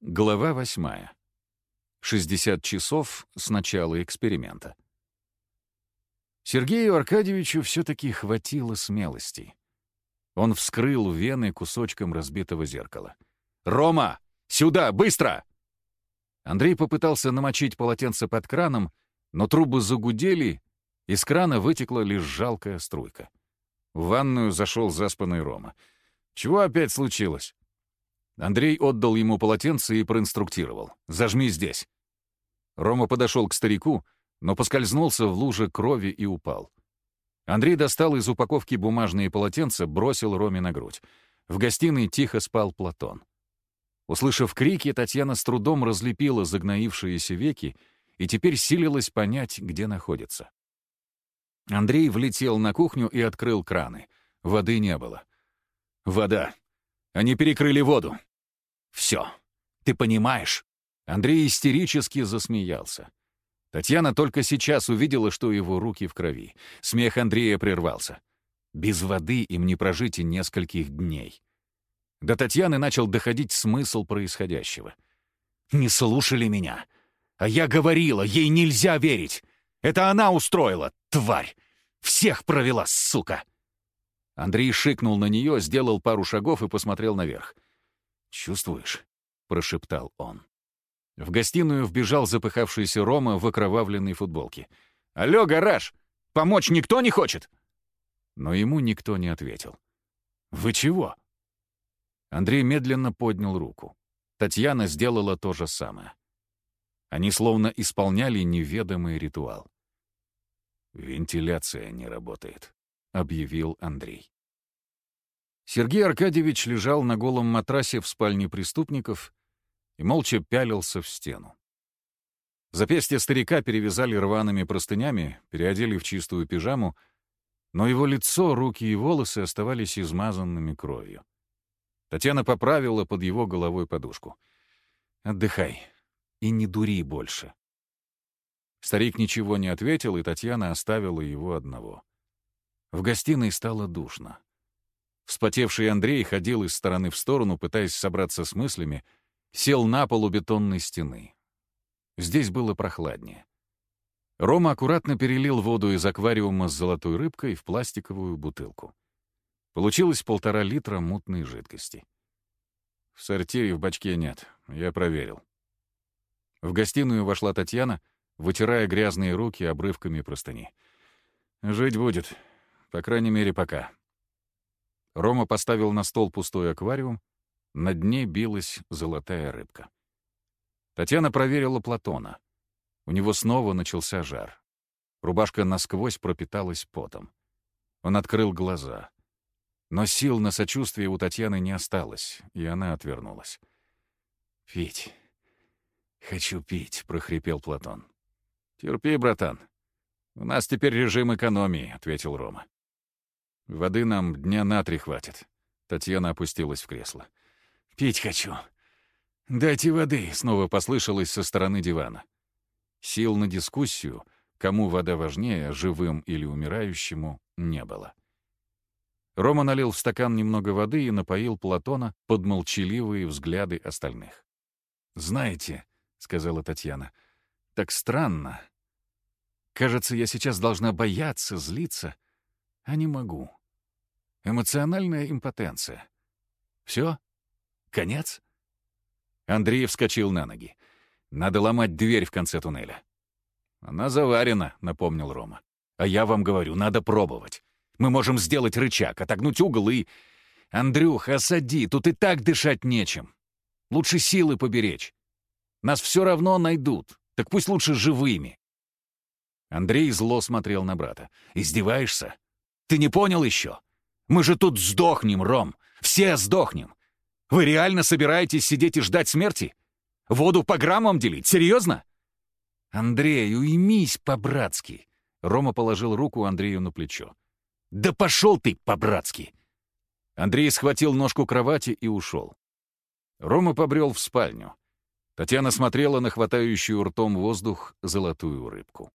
Глава восьмая. 60 часов с начала эксперимента. Сергею Аркадьевичу все-таки хватило смелости. Он вскрыл вены кусочком разбитого зеркала. «Рома! Сюда! Быстро!» Андрей попытался намочить полотенце под краном, но трубы загудели, из крана вытекла лишь жалкая струйка. В ванную зашел заспанный Рома. «Чего опять случилось?» Андрей отдал ему полотенце и проинструктировал. «Зажми здесь». Рома подошел к старику, но поскользнулся в луже крови и упал. Андрей достал из упаковки бумажные полотенца, бросил Роме на грудь. В гостиной тихо спал Платон. Услышав крики, Татьяна с трудом разлепила загноившиеся веки и теперь силилась понять, где находится. Андрей влетел на кухню и открыл краны. Воды не было. «Вода! Они перекрыли воду!» Все. Ты понимаешь?» Андрей истерически засмеялся. Татьяна только сейчас увидела, что его руки в крови. Смех Андрея прервался. Без воды им не прожить и нескольких дней. До Татьяны начал доходить смысл происходящего. «Не слушали меня. А я говорила, ей нельзя верить. Это она устроила, тварь. Всех провела, сука!» Андрей шикнул на нее, сделал пару шагов и посмотрел наверх. «Чувствуешь?» — прошептал он. В гостиную вбежал запыхавшийся Рома в окровавленной футболке. «Алло, гараж! Помочь никто не хочет?» Но ему никто не ответил. «Вы чего?» Андрей медленно поднял руку. Татьяна сделала то же самое. Они словно исполняли неведомый ритуал. «Вентиляция не работает», — объявил Андрей. Сергей Аркадьевич лежал на голом матрасе в спальне преступников и молча пялился в стену. Запястья старика перевязали рваными простынями, переодели в чистую пижаму, но его лицо, руки и волосы оставались измазанными кровью. Татьяна поправила под его головой подушку. «Отдыхай и не дури больше». Старик ничего не ответил, и Татьяна оставила его одного. В гостиной стало душно. Вспотевший Андрей ходил из стороны в сторону, пытаясь собраться с мыслями, сел на пол у бетонной стены. Здесь было прохладнее. Рома аккуратно перелил воду из аквариума с золотой рыбкой в пластиковую бутылку. Получилось полтора литра мутной жидкости. В сортире в бачке нет, я проверил. В гостиную вошла Татьяна, вытирая грязные руки обрывками простыни. «Жить будет, по крайней мере, пока». Рома поставил на стол пустой аквариум, на дне билась золотая рыбка. Татьяна проверила Платона. У него снова начался жар. Рубашка насквозь пропиталась потом. Он открыл глаза. Но сил на сочувствие у Татьяны не осталось, и она отвернулась. «Пить. Хочу пить», — прохрипел Платон. «Терпи, братан. У нас теперь режим экономии», — ответил Рома. Воды нам дня на три хватит. Татьяна опустилась в кресло. «Пить хочу. Дайте воды», — снова послышалось со стороны дивана. Сил на дискуссию, кому вода важнее, живым или умирающему, не было. Рома налил в стакан немного воды и напоил Платона под молчаливые взгляды остальных. «Знаете», — сказала Татьяна, — «так странно. Кажется, я сейчас должна бояться, злиться, а не могу. Эмоциональная импотенция. Все? Конец? Андрей вскочил на ноги. Надо ломать дверь в конце туннеля. Она заварена, напомнил Рома. А я вам говорю, надо пробовать. Мы можем сделать рычаг, отогнуть угол и... Андрюх, осади, тут и так дышать нечем. Лучше силы поберечь. Нас все равно найдут, так пусть лучше живыми. Андрей зло смотрел на брата. «Издеваешься? Ты не понял еще? Мы же тут сдохнем, Ром. Все сдохнем. Вы реально собираетесь сидеть и ждать смерти? Воду по граммам делить? Серьезно? Андрей, уймись по-братски. Рома положил руку Андрею на плечо. Да пошел ты по-братски. Андрей схватил ножку кровати и ушел. Рома побрел в спальню. Татьяна смотрела на хватающую ртом воздух золотую рыбку.